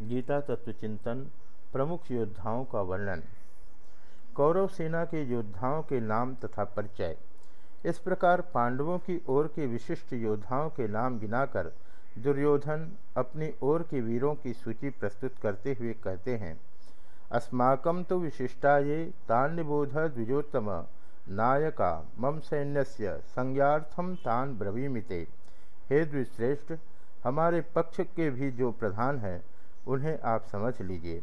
गीता तत्वचिंतन प्रमुख योद्धाओं का वर्णन। कौरव सेना के योद्धाओं के नाम तथा परिचय। इस प्रकार पांडवों की ओर के विशिष्ट योद्धाओं के नाम गिनाकर दुर्योधन अपनी ओर के वीरों की सूची प्रस्तुत करते हुए कहते हैं, अस्माकं तो विशिष्टा ये तान्निबोध द्विजोत्तम, नायका मम सैन्यस्य संज्ञार्थम तान ब्रवीमिते। हे द्विश्रेष्ठ, हमारे पक्ष के भी जो प्रधान हैं उन्हें आप समझ लीजिए।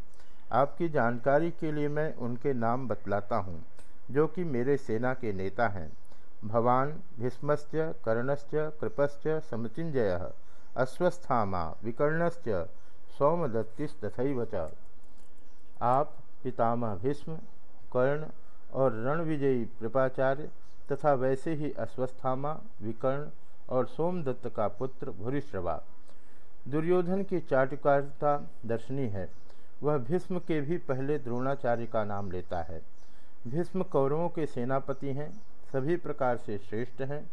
आपकी जानकारी के लिए मैं उनके नाम बतलाता हूँ, जो कि मेरे सेना के नेता हैं। भवान भीष्मश्च, कर्णश्च, कृपश्च समचिंजय अश्वस्थामा, विकर्णश्च सौमदत्तिस्तथैव च। आप पितामह भीष्म, कर्ण और रणविजयी कृपाचार्य तथा वैसे ही अश्वस्थामा, विकर्ण और सोमदत्त का पुत्र भूरिश्रवा। दुर्योधन की चाटुकारिता दर्शनी है। वह भीष्म के भी पहले द्रोणाचार्य का नाम लेता है। भीष्म कौरवों के सेनापति हैं, सभी प्रकार से श्रेष्ठ हैं,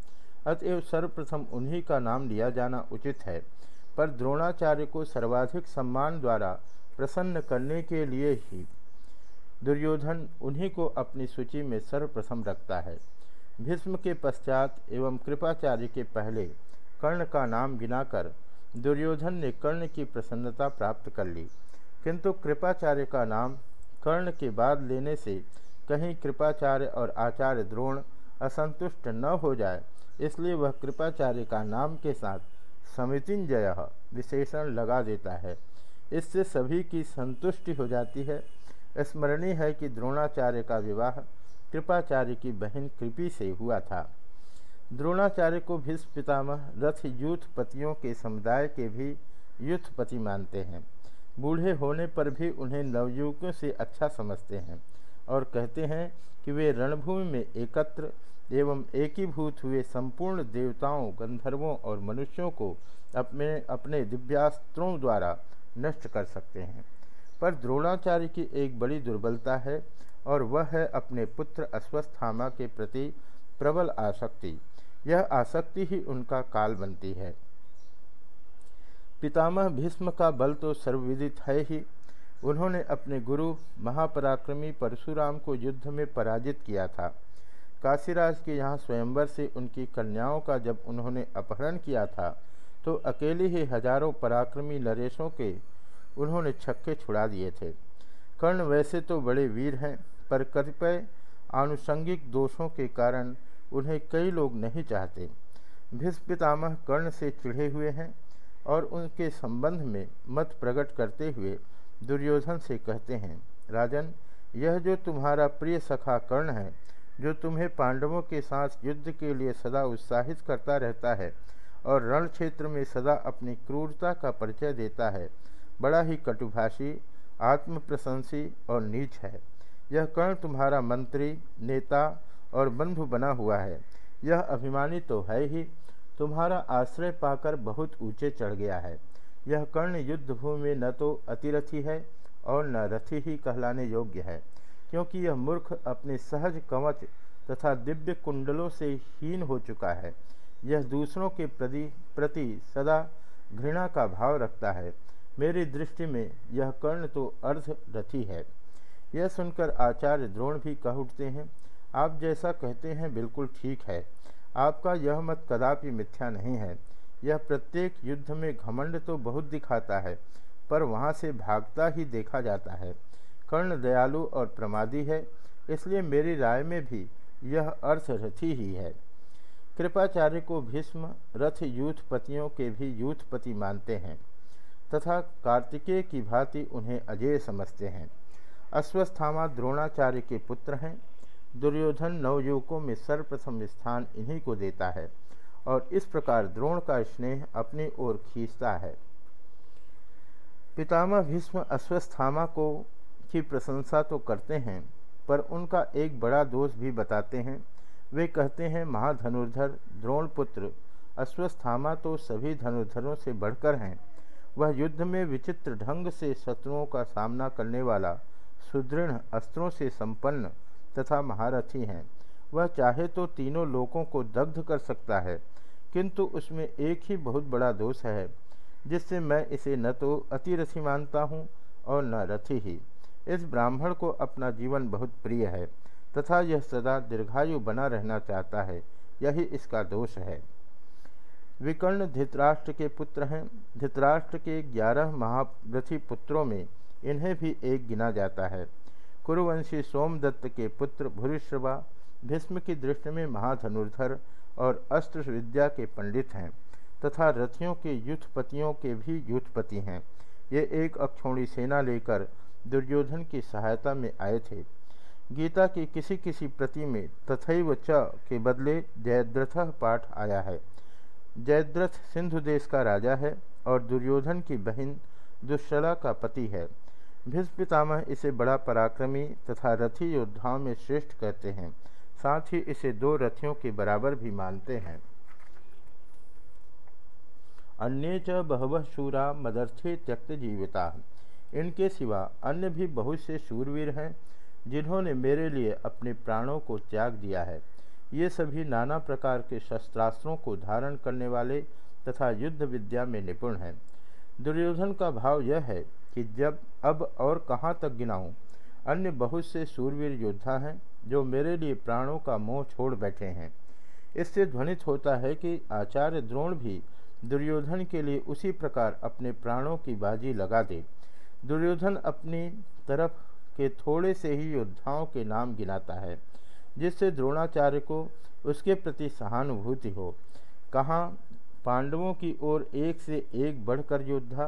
अतएव सर्वप्रथम उन्हीं का नाम लिया जाना उचित है। पर द्रोणाचार्य को सर्वाधिक सम्मान द्वारा प्रसन्न करने के लिए ही दुर्योधन उन्हीं को अपनी सूची में सर्वप्रथम रखता है। भीष्म के पश्चात एवं कृपाचार्य के पहले कर्ण का नाम गिनाकर दुर्योधन ने कर्ण की प्रसन्नता प्राप्त कर ली। किंतु कृपाचार्य का नाम कर्ण के बाद लेने से कहीं कृपाचार्य और आचार्य द्रोण असंतुष्ट न हो जाए, इसलिए वह कृपाचार्य का नाम के साथ समितिंजय विशेषण लगा देता है। इससे सभी की संतुष्टि हो जाती है। स्मरणीय है कि द्रोणाचार्य का विवाह कृपाचार्य की बहन कृपी से हुआ था। द्रोणाचार्य को भीष्म पितामह रथ यूथपतियों के समुदाय के भी यूथपति मानते हैं। बूढ़े होने पर भी उन्हें नवयुवकों से अच्छा समझते हैं और कहते हैं कि वे रणभूमि में एकत्र एवं एकीभूत हुए संपूर्ण देवताओं, गंधर्वों और मनुष्यों को अपने अपने दिव्यास्त्रों द्वारा नष्ट कर सकते हैं। पर द्रोणाचार्य की एक बड़ी दुर्बलता है और वह है अपने पुत्र अश्वस्थामा के प्रति प्रबल आसक्ति। यह आसक्ति ही उनका काल बनती है। पितामह भीष्म का बल तो सर्वविदित है ही। उन्होंने अपने गुरु महापराक्रमी परशुराम को युद्ध में पराजित किया था। काशीराज के यहाँ स्वयंवर से उनकी कन्याओं का जब उन्होंने अपहरण किया था तो अकेले ही हज़ारों पराक्रमी नरेशों के उन्होंने छक्के छुड़ा दिए थे। कर्ण वैसे तो बड़े वीर हैं, पर कतिपय आनुषंगिक दोषों के कारण उन्हें कई लोग नहीं चाहते। भीष्म पितामह कर्ण से चिढ़े हुए हैं और उनके संबंध में मत प्रकट करते हुए दुर्योधन से कहते हैं, राजन, यह जो तुम्हारा प्रिय सखा कर्ण है, जो तुम्हें पांडवों के साथ युद्ध के लिए सदा उत्साहित करता रहता है और रण क्षेत्र में सदा अपनी क्रूरता का परिचय देता है, बड़ा ही कटुभाषी, आत्मप्रशंसी और नीच है। यह कर्ण तुम्हारा मंत्री, नेता और बंधु बना हुआ है। यह अभिमानी तो है ही। तुम्हारा आश्रय पाकर बहुत ऊँचे चढ़ गया है। यह कर्ण युद्ध भूमि में न तो अतिरथी है और न रथी ही कहलाने योग्य है, क्योंकि यह मूर्ख अपने सहज कवच तथा दिव्य कुंडलों से हीन हो चुका है। यह दूसरों के प्रति प्रति सदा घृणा का भाव रखता है। मेरी दृष्टि में यह कर्ण तो अर्ध रथी है। यह सुनकर आचार्य द्रोण भी कह उठते हैं आप जैसा कहते हैं, बिल्कुल ठीक है। आपका यह मत कदापि मिथ्या नहीं है। यह प्रत्येक युद्ध में घमंड तो बहुत दिखाता है, पर वहाँ से भागता ही देखा जाता है। कर्ण दयालु और प्रमादी है, इसलिए मेरी राय में भी यह अर्थरथी ही है। कृपाचार्य को भीष्म रथ यूथपतियों के भी यूथपति मानते हैं, तथा कार्तिकेय की भांति उन्हें अजय समझते हैं। अश्वस्थामा द्रोणाचार्य के पुत्र हैं दुर्योधन नवयुवकों में सर्वप्रथम स्थान इन्हीं को देता है और इस प्रकार द्रोण का स्नेह अपनी ओर खींचता है। पितामह भीष्म अश्वस्थामा को की प्रशंसा तो करते हैं, पर उनका एक बड़ा दोष भी बताते हैं। वे कहते हैं, महाधनुर्धर द्रोणपुत्र अश्वस्थामा तो सभी धनुर्धरों से बढ़कर हैं। वह युद्ध में विचित्र ढंग से शत्रुओं का सामना करने वाला सुदृढ़ अस्त्रों से संपन्न तथा महारथी हैं। वह चाहे तो तीनों लोगों को दग्ध कर सकता है, किंतु उसमें एक ही बहुत बड़ा दोष है, जिससे मैं इसे न तो अतिरथी मानता हूँ और न रथी ही। इस ब्राह्मण को अपना जीवन बहुत प्रिय है, तथा यह सदा दीर्घायु बना रहना चाहता है, यही इसका दोष है। विकर्ण धृतराष्ट्र के पुत्र हैं। धृतराष्ट्र के ग्यारह महारथी पुत्रों में इन्हें भी एक गिना जाता है। कुरुवंशी सोमदत्त के पुत्र भूरिश्रवा भीष्म की दृष्टि में महाधनुर्धर और अस्त्र विद्या के पंडित हैं, तथा रथियों के युद्धपतियों के भी युद्धपति हैं। ये एक अक्षौणी सेना लेकर दुर्योधन की सहायता में आए थे। गीता की किसी किसी प्रति में तथैव च के बदले जयद्रथ पाठ आया है। जयद्रथ सिंधु देश का राजा है और दुर्योधन की बहन दुश्शला का पति है। भीष्म पितामह इसे बड़ा पराक्रमी तथा रथी योद्धाओं में श्रेष्ठ कहते हैं। साथ ही इसे दो रथियों के बराबर भी मानते हैं। अन्य च बहव शूरा मदर्थे त्यक्त जीविता। इनके सिवा अन्य भी बहुत से शूरवीर हैं, जिन्होंने मेरे लिए अपने प्राणों को त्याग दिया है। ये सभी नाना प्रकार के शस्त्रास्त्रों को धारण करने वाले तथा युद्ध विद्या में निपुण हैं। दुर्योधन का भाव यह है कि जब, अब और कहाँ तक गिनाऊँ अन्य बहुत से सूरवीर योद्धा हैं, जो मेरे लिए प्राणों का मोह छोड़ बैठे हैं। इससे ध्वनित होता है कि आचार्य द्रोण भी दुर्योधन के लिए उसी प्रकार अपने प्राणों की बाजी लगा दे। दुर्योधन अपनी तरफ़ के थोड़े से ही योद्धाओं के नाम गिनाता है, जिससे द्रोणाचार्य को उसके प्रति सहानुभूति हो। कहाँ पांडवों की ओर एक से एक बढ़कर योद्धा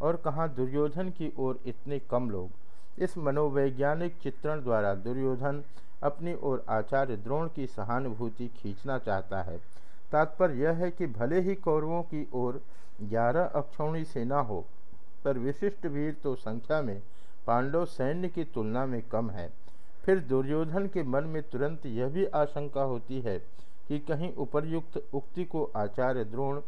और कहाँ दुर्योधन की ओर इतने कम लोग। इस मनोवैज्ञानिक चित्रण द्वारा दुर्योधन अपनी ओर आचार्य द्रोण की सहानुभूति खींचना चाहता है। तात्पर्य यह है कि भले ही कौरवों की ओर ग्यारह अक्षौणी सेना हो, पर विशिष्ट वीर तो संख्या में पांडव सैन्य की तुलना में कम है। फिर दुर्योधन के मन में तुरंत यह भी आशंका होती है कि कहीं उपर्युक्त उक्ति को आचार्य द्रोण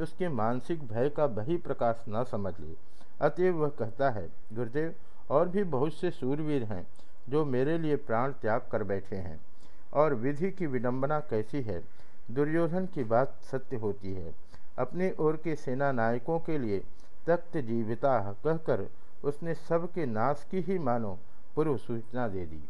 उसके मानसिक भय का बही प्रकाश न समझ ले। अतएव वह कहता है, गुरुदेव, और भी बहुत से सूरवीर हैं, जो मेरे लिए प्राण त्याग कर बैठे हैं, और विधि की विडंबना कैसी है? दुर्योधन की बात सत्य होती है। अपने ओर के सेना नायकों के लिए तख्त जीविता कहकर उसने सबके नाश की ही मानो पूर्व सूचना दे दी।